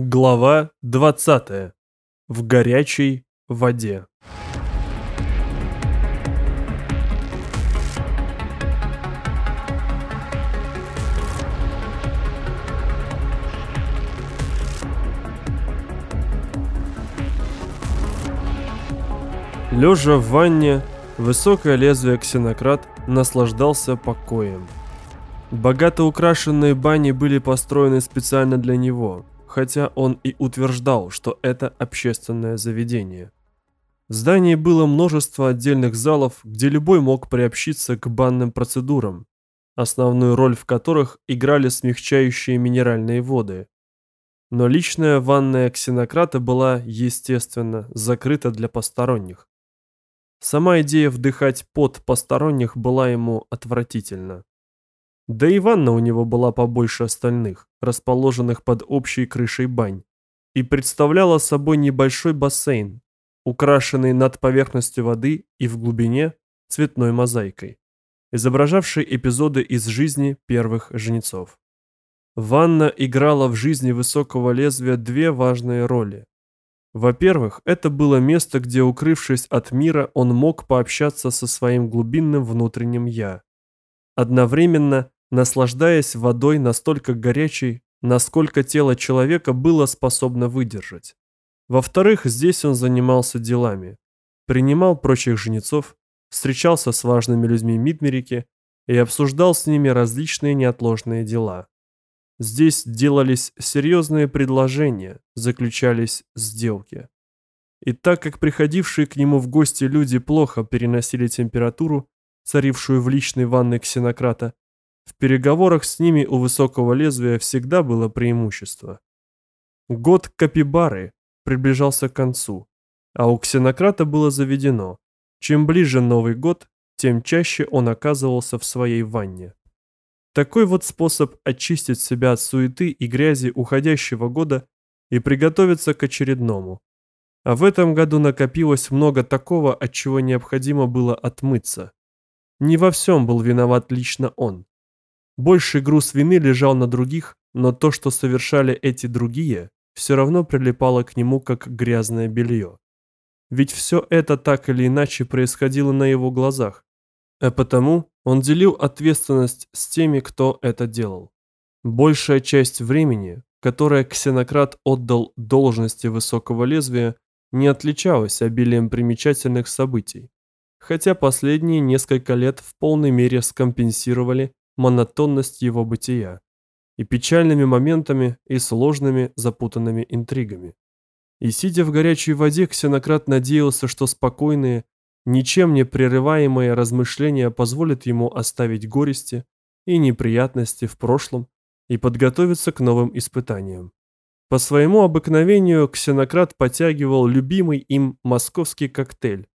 Глава 20. В горячей воде. Лежа в ванне, высокое лезвие ксенократ наслаждался покоем. Богато украшенные бани были построены специально для него – хотя он и утверждал, что это общественное заведение. В здании было множество отдельных залов, где любой мог приобщиться к банным процедурам, основную роль в которых играли смягчающие минеральные воды. Но личная ванная ксенократа была, естественно, закрыта для посторонних. Сама идея вдыхать пот посторонних была ему отвратительна. Да и ванна у него была побольше остальных, расположенных под общей крышей бань, и представляла собой небольшой бассейн, украшенный над поверхностью воды и в глубине цветной мозаикой, изображавшей эпизоды из жизни первых жнецов. Ванна играла в жизни высокого лезвия две важные роли. Во-первых, это было место, где, укрывшись от мира, он мог пообщаться со своим глубинным внутренним «я». Одновременно наслаждаясь водой настолько горячей, насколько тело человека было способно выдержать. Во-вторых, здесь он занимался делами, принимал прочих жнецов, встречался с важными людьми Мидмерики и обсуждал с ними различные неотложные дела. Здесь делались серьезные предложения, заключались сделки. И так как приходившие к нему в гости люди плохо переносили температуру, царившую в личной ванной ксенократа, в переговорах с ними у высокого лезвия всегда было преимущество. Год Капибары приближался к концу, а у ксенократа было заведено, чем ближе Новый год, тем чаще он оказывался в своей ванне. Такой вот способ очистить себя от суеты и грязи уходящего года и приготовиться к очередному. А в этом году накопилось много такого, от чего необходимо было отмыться. Не во всем был виноват лично он. Больший груз вины лежал на других, но то, что совершали эти другие, все равно прилипало к нему как грязное белье. Ведь все это так или иначе происходило на его глазах, а потому он делил ответственность с теми, кто это делал. Большая часть времени, которое ксенократ отдал должности высокого лезвия, не отличалась обилием примечательных событий, хотя последние несколько лет в полной мере скомпенсировали монотонность его бытия, и печальными моментами, и сложными запутанными интригами. И сидя в горячей воде, Ксенократ надеялся, что спокойные, ничем не прерываемые размышления позволят ему оставить горести и неприятности в прошлом и подготовиться к новым испытаниям. По своему обыкновению Ксенократ потягивал любимый им московский коктейль,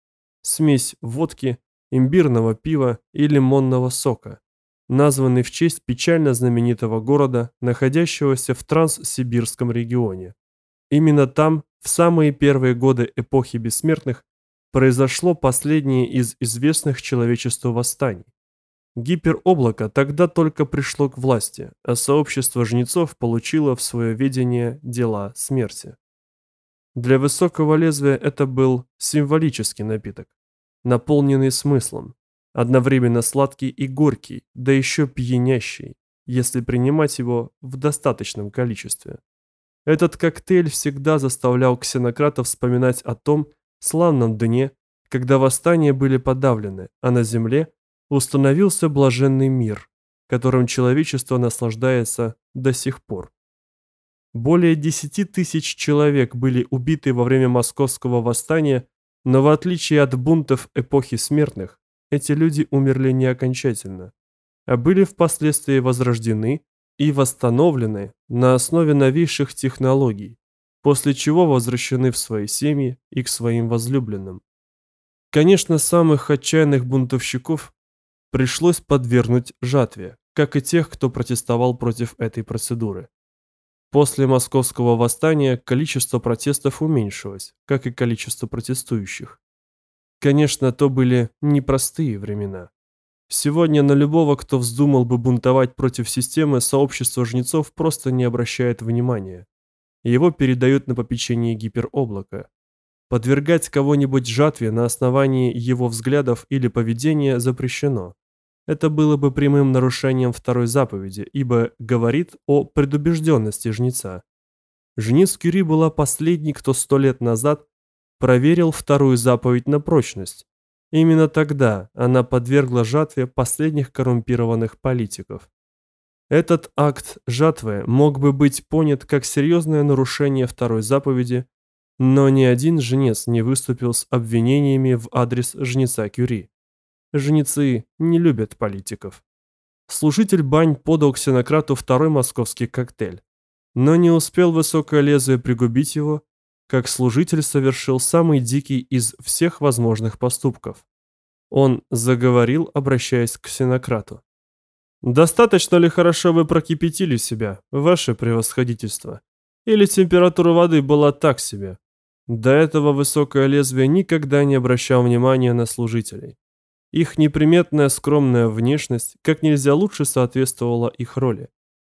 смесь водки, имбирного пива и лимонного сока, названный в честь печально знаменитого города, находящегося в Транссибирском регионе. Именно там, в самые первые годы эпохи бессмертных, произошло последнее из известных человечеству восстаний. Гипероблако тогда только пришло к власти, а сообщество жнецов получило в свое ведение дела смерти. Для высокого лезвия это был символический напиток, наполненный смыслом, одновременно сладкий и горький, да еще пьянящий, если принимать его в достаточном количестве. Этот коктейль всегда заставлял ксенократов вспоминать о том славном дне, когда восстания были подавлены, а на земле установился блаженный мир, которым человечество наслаждается до сих пор. Более 10 тысяч человек были убиты во время московского восстания, но в отличие от бунтов эпохи смертных, эти люди умерли не окончательно, а были впоследствии возрождены и восстановлены на основе новейших технологий, после чего возвращены в свои семьи и к своим возлюбленным. Конечно, самых отчаянных бунтовщиков пришлось подвергнуть жатве, как и тех, кто протестовал против этой процедуры. После московского восстания количество протестов уменьшилось, как и количество протестующих. Конечно, то были непростые времена. Сегодня на любого, кто вздумал бы бунтовать против системы, сообщество жнецов просто не обращает внимания. его передают на попечение гипероблака. Подвергать кого-нибудь жатве на основании его взглядов или поведения запрещено. Это было бы прямым нарушением второй заповеди, ибо говорит о предубежденности жнеца. Жнец Кюри была последней, кто сто лет назад проверил вторую заповедь на прочность. Именно тогда она подвергла жатве последних коррумпированных политиков. Этот акт жатвы мог бы быть понят как серьезное нарушение второй заповеди, но ни один жнец не выступил с обвинениями в адрес жнеца Кюри. Жнецы не любят политиков. Служитель бань подал ксенократу второй московский коктейль, но не успел высокое лезвие пригубить его, как служитель совершил самый дикий из всех возможных поступков. Он заговорил, обращаясь к ксенократу. Достаточно ли хорошо вы прокипятили себя, ваше превосходительство? Или температура воды была так себе? До этого высокое лезвие никогда не обращал внимания на служителей. Их неприметная скромная внешность как нельзя лучше соответствовала их роли.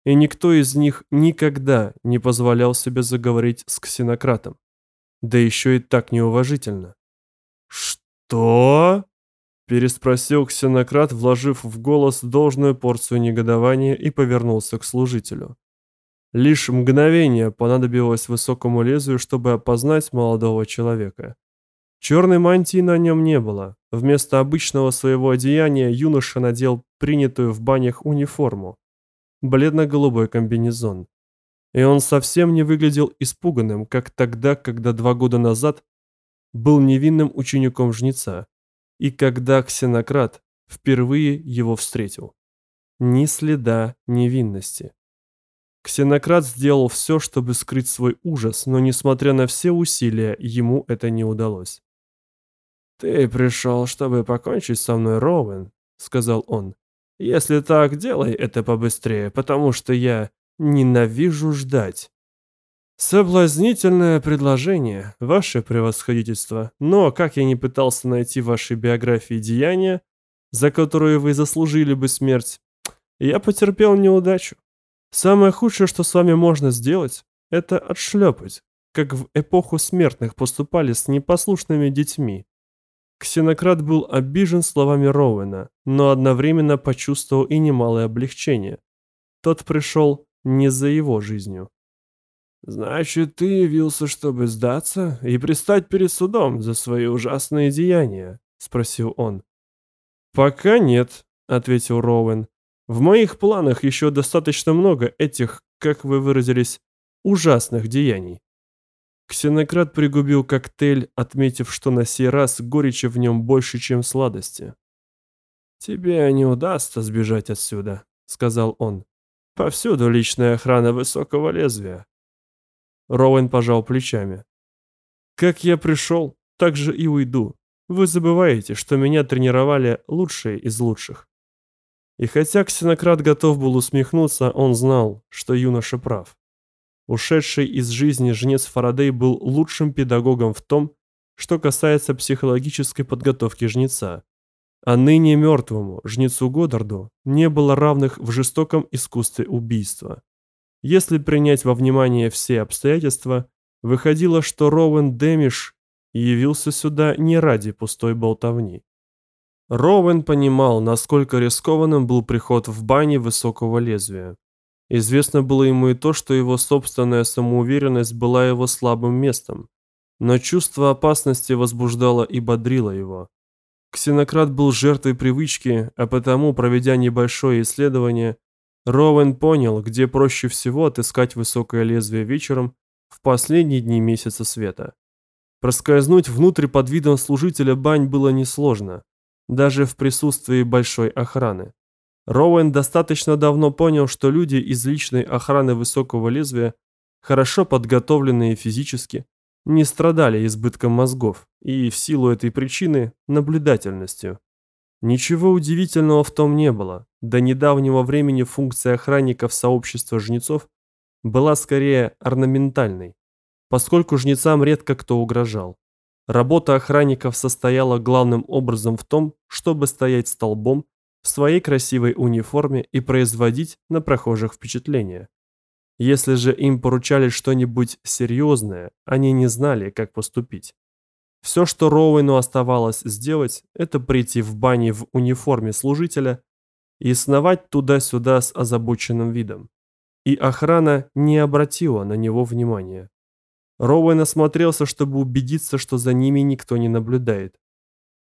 И никто из них никогда не позволял себе заговорить с ксенократом. Да еще и так неуважительно. «Что?» Переспросил ксенократ, вложив в голос должную порцию негодования и повернулся к служителю. Лишь мгновение понадобилось высокому лезвию, чтобы опознать молодого человека. Черной мантии на нем не было. Вместо обычного своего одеяния юноша надел принятую в банях униформу. Бледно-голубой комбинезон. И он совсем не выглядел испуганным, как тогда, когда два года назад был невинным учеником жнеца и когда ксенократ впервые его встретил. Ни следа невинности. Ксенократ сделал все, чтобы скрыть свой ужас, но несмотря на все усилия, ему это не удалось. «Ты пришел, чтобы покончить со мной, Роуэн», — сказал он. «Если так, делай это побыстрее, потому что я ненавижу ждать». «Соблазнительное предложение, ваше превосходительство, но как я не пытался найти вашей биографии деяния, за которые вы заслужили бы смерть, я потерпел неудачу. Самое худшее, что с вами можно сделать, это отшлепать, как в эпоху смертных поступали с непослушными детьми. Ксенократ был обижен словами Роуэна, но одновременно почувствовал и немалое облегчение. Тот пришел не за его жизнью. Значит, ты явился, чтобы сдаться и пристать перед судом за свои ужасные деяния, спросил он. Пока нет, ответил Роуэн. В моих планах еще достаточно много этих, как вы выразились, ужасных деяний. Ксенократ пригубил коктейль, отметив, что на сей раз горечи в нем больше, чем сладости. «Тебе не удастся сбежать отсюда», — сказал он. «Повсюду личная охрана высокого лезвия. Роуэн пожал плечами. Как я пришел, так же и уйду. Вы забываете, что меня тренировали лучшие из лучших. И хотя Ксенократ готов был усмехнуться, он знал, что юноша прав. Ушедший из жизни жнец Фарадей был лучшим педагогом в том, что касается психологической подготовки жнеца. А ныне мертвому жнецу Годдарду не было равных в жестоком искусстве убийства. Если принять во внимание все обстоятельства, выходило, что Роуэн Дэмиш явился сюда не ради пустой болтовни. Роуэн понимал, насколько рискованным был приход в бане высокого лезвия. Известно было ему и то, что его собственная самоуверенность была его слабым местом, но чувство опасности возбуждало и бодрило его. Ксенократ был жертвой привычки, а потому, проведя небольшое исследование, Роуэн понял, где проще всего отыскать высокое лезвие вечером в последние дни месяца света. Проскользнуть внутрь под видом служителя бань было несложно, даже в присутствии большой охраны. Роуэн достаточно давно понял, что люди из личной охраны высокого лезвия, хорошо подготовленные физически, не страдали избытком мозгов и в силу этой причины наблюдательностью. Ничего удивительного в том не было. До недавнего времени функция охранников сообщества жнецов была скорее орнаментальной, поскольку жнецам редко кто угрожал. Работа охранников состояла главным образом в том, чтобы стоять столбом в своей красивой униформе и производить на прохожих впечатление. Если же им поручали что-нибудь серьезное, они не знали, как поступить. Все, что Роуэну оставалось сделать, это прийти в бане в униформе служителя и сновать туда-сюда с озабоченным видом. И охрана не обратила на него внимания. Роуэн осмотрелся, чтобы убедиться, что за ними никто не наблюдает.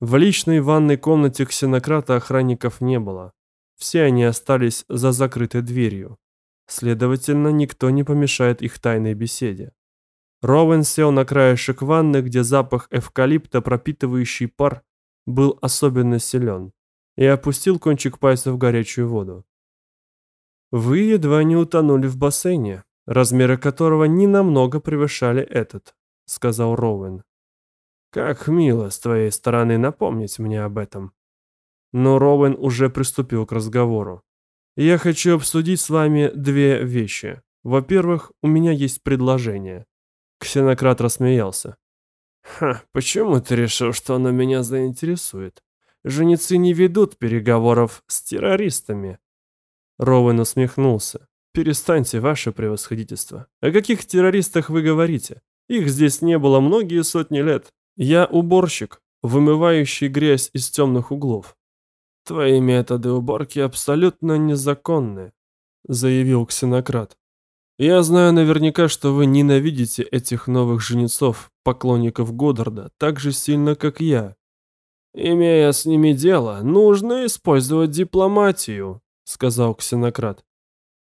В личной ванной комнате ксенократа охранников не было. Все они остались за закрытой дверью. Следовательно, никто не помешает их тайной беседе. Роуэн сел на краешек ванны, где запах эвкалипта, пропитывающий пар, был особенно силен, и опустил кончик пальца в горячую воду. «Вы едва не утонули в бассейне, размеры которого не намного превышали этот», — сказал Роуэн. «Как мило с твоей стороны напомнить мне об этом». Но Роуэн уже приступил к разговору. «Я хочу обсудить с вами две вещи. Во-первых, у меня есть предложение». Ксенократ рассмеялся. «Ха, почему ты решил, что оно меня заинтересует? Женицы не ведут переговоров с террористами». Роуэн усмехнулся. «Перестаньте, ваше превосходительство. О каких террористах вы говорите? Их здесь не было многие сотни лет. Я уборщик, вымывающий грязь из темных углов. Твои методы уборки абсолютно незаконны», заявил ксенократ. «Я знаю наверняка, что вы ненавидите этих новых жнецов, поклонников Годдарда, так же сильно, как я. Имея с ними дело, нужно использовать дипломатию, сказал ксенократ.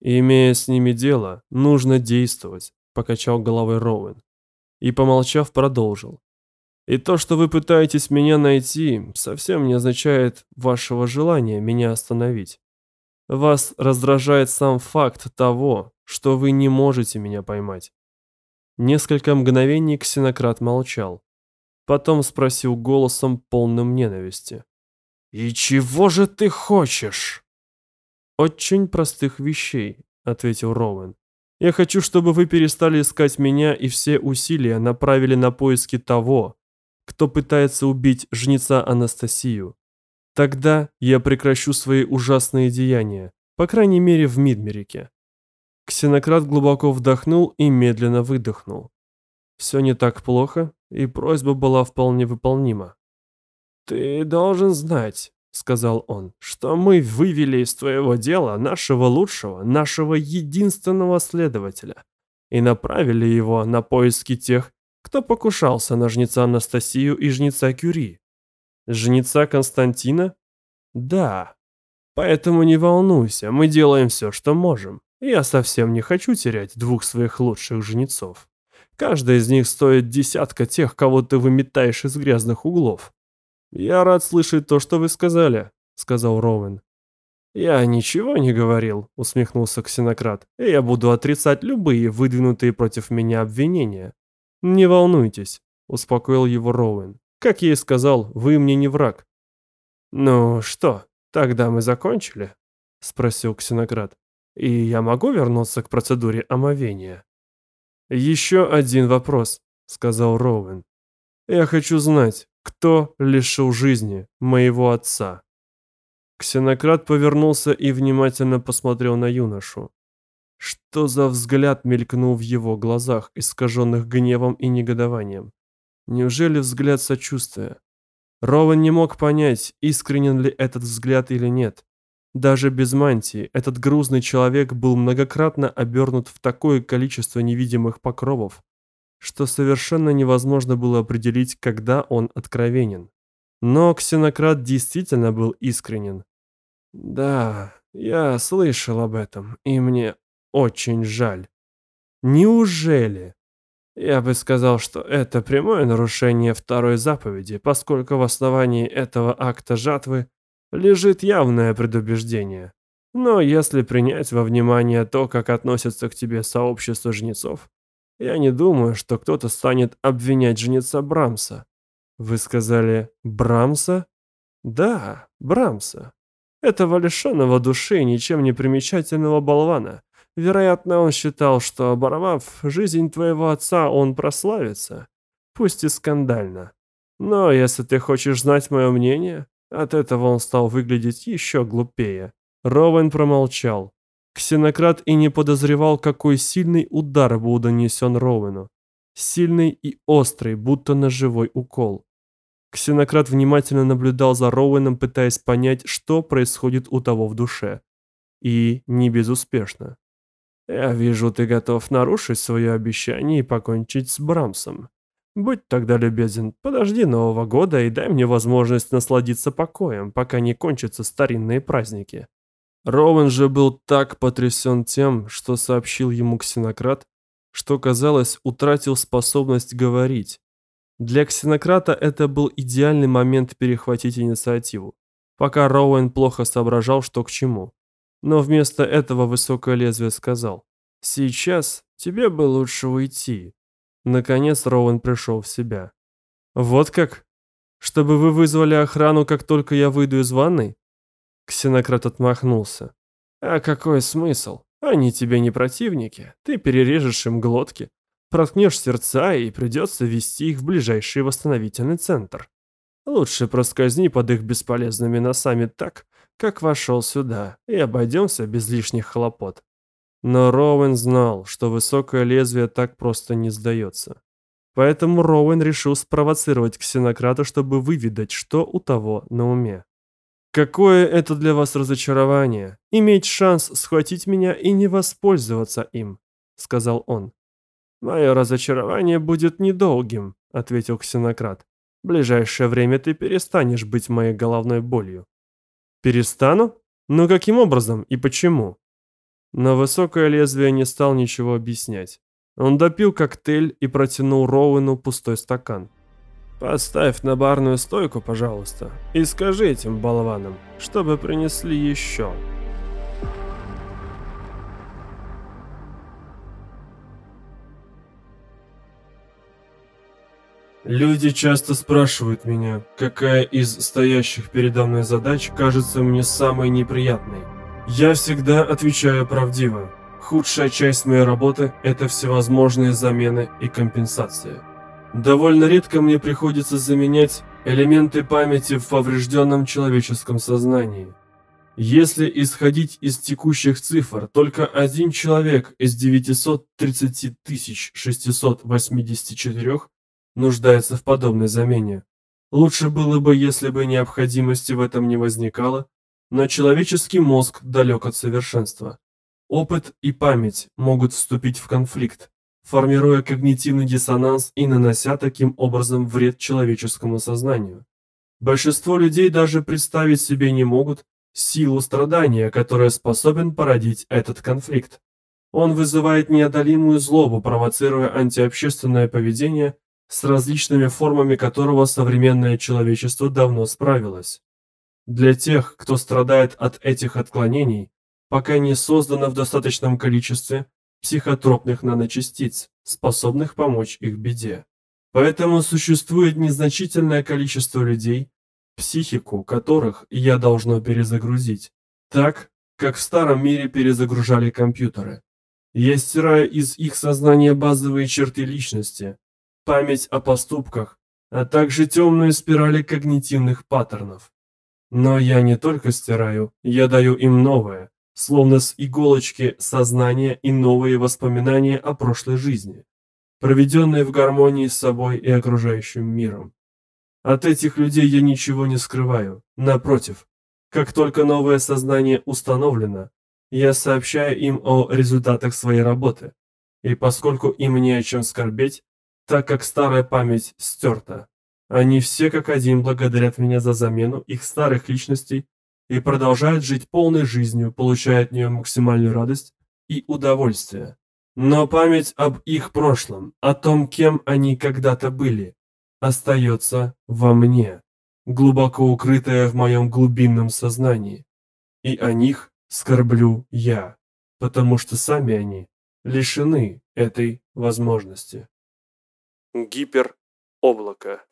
«Имея с ними дело, нужно действовать», — покачал головой Роуэн. И, помолчав, продолжил. «И то, что вы пытаетесь меня найти, совсем не означает вашего желания меня остановить. Вас раздражает сам факт того, что вы не можете меня поймать». Несколько мгновений ксенократ молчал. Потом спросил голосом, полным ненависти. «И чего же ты хочешь?» «Очень простых вещей», — ответил Роуэн. «Я хочу, чтобы вы перестали искать меня и все усилия направили на поиски того, кто пытается убить жнеца Анастасию. Тогда я прекращу свои ужасные деяния, по крайней мере в Мидмерике». Ксенократ глубоко вдохнул и медленно выдохнул. Все не так плохо, и просьба была вполне выполнима. «Ты должен знать, сказал он, что мы вывели из твоего дела нашего лучшего, нашего единственного следователя и направили его на поиски тех, кто покушался на жнеца Анастасию и жнеца Кюри. Жнеца Константина? Да. Поэтому не волнуйся, мы делаем все, что можем. Я совсем не хочу терять двух своих лучших жнецов. Каждый из них стоит десятка тех, кого ты выметаешь из грязных углов. «Я рад слышать то, что вы сказали», — сказал Роуэн. «Я ничего не говорил», — усмехнулся ксенократ. «И я буду отрицать любые выдвинутые против меня обвинения». «Не волнуйтесь», — успокоил его Роуэн. «Как я и сказал, вы мне не враг». «Ну что, тогда мы закончили?» — спросил ксенократ. «И я могу вернуться к процедуре омовения?» «Еще один вопрос», — сказал Роуэн. «Я хочу знать, кто лишил жизни моего отца? Ксенократ повернулся и внимательно посмотрел на юношу. Что за взгляд мелькнул в его глазах, искаженных гневом и негодованием? Неужели взгляд сочувствия? Рован не мог понять, искренен ли этот взгляд или нет. Даже без мантии этот грузный человек был многократно обернут в такое количество невидимых покровов, что совершенно невозможно было определить, когда он откровенен. Но ксенократ действительно был искренен. «Да, я слышал об этом, и мне очень жаль». «Неужели?» Я бы сказал, что это прямое нарушение второй заповеди, поскольку в основании этого акта жатвы лежит явное предубеждение. Но если принять во внимание то, как относятся к тебе сообщество жнецов, я не думаю, что кто-то станет обвинять женица Брамса. Вы сказали Брамса? Да, Брамса. Этого лишенного души ничем не примечательного болвана. Вероятно, он считал, что, оборвав жизнь твоего отца, он прославится. Пусть и скандально. Но если ты хочешь знать мое мнение, от этого он стал выглядеть еще глупее. Ровен промолчал. Ксенократ и не подозревал, какой сильный удар был нанесен Роуэну. Сильный и острый, будто ножевой укол. Ксенократ внимательно наблюдал за Роуэном, пытаясь понять, что происходит у того в душе. И не безуспешно. «Я вижу, ты готов нарушить свое обещание и покончить с Брамсом. Будь тогда любезен, подожди Нового года и дай мне возможность насладиться покоем, пока не кончатся старинные праздники». Роуэн же был так потрясен тем, что сообщил ему ксенократ, что, казалось, утратил способность говорить. Для ксенократа это был идеальный момент перехватить инициативу, пока Роуэн плохо соображал, что к чему. Но вместо этого высокое лезвие сказал, «Сейчас тебе бы лучше уйти». Наконец Роуэн пришел в себя. «Вот как? Чтобы вы вызвали охрану, как только я выйду из ванной?» Ксенократ отмахнулся. «А какой смысл? Они тебе не противники. Ты перережешь им глотки, проткнешь сердца и придется вести их в ближайший восстановительный центр. Лучше проскользни под их бесполезными носами так, как вошел сюда, и обойдемся без лишних хлопот». Но Роуэн знал, что высокое лезвие так просто не сдается. Поэтому Роуэн решил спровоцировать ксенократа, чтобы выведать, что у того на уме. Какое это для вас разочарование, иметь шанс схватить меня и не воспользоваться им, сказал он. Мое разочарование будет недолгим, ответил ксенократ. В ближайшее время ты перестанешь быть моей головной болью. Перестану? Но каким образом и почему? Но высокое лезвие не стал ничего объяснять. Он допил коктейль и протянул Роуэну пустой стакан. Поставь на барную стойку, пожалуйста, и скажи этим болванам, чтобы принесли еще. Люди часто спрашивают меня, какая из стоящих передо мной задач кажется мне самой неприятной. Я всегда отвечаю правдиво. Худшая часть моей работы – это всевозможные замены и компенсации. Довольно редко мне приходится заменять элементы памяти в поврежденном человеческом сознании. Если исходить из текущих цифр, только один человек из 930 684 нуждается в подобной замене. Лучше было бы, если бы необходимости в этом не возникало, но человеческий мозг далек от совершенства. Опыт и память могут вступить в конфликт, формируя когнитивный диссонанс и нанося таким образом вред человеческому сознанию. Большинство людей даже представить себе не могут силу страдания, которая способен породить этот конфликт. Он вызывает неодолимую злобу, провоцируя антиобщественное поведение, с различными формами которого современное человечество давно справилось. Для тех, кто страдает от этих отклонений, пока не создано в достаточном количестве психотропных наночастиц, способных помочь их беде. Поэтому существует незначительное количество людей, психику которых я должно перезагрузить, так, как в старом мире перезагружали компьютеры. Я стираю из их сознания базовые черты личности, память о поступках, а также темные спирали когнитивных паттернов. Но я не только стираю, я даю им новое, словно с иголочки сознания и новые воспоминания о прошлой жизни, проведенные в гармонии с собой и окружающим миром. От этих людей я ничего не скрываю, напротив, как только новое сознание установлено, я сообщаю им о результатах своей работы, и поскольку им не о чем скорбеть, так как старая память стерта, они все как один благодарят меня за замену их старых личностей и продолжают жить полной жизнью, получая от нее максимальную радость и удовольствие. Но память об их прошлом, о том, кем они когда-то были, остается во мне, глубоко укрытая в моем глубинном сознании. И о них скорблю я, потому что сами они лишены этой возможности. Гипероблако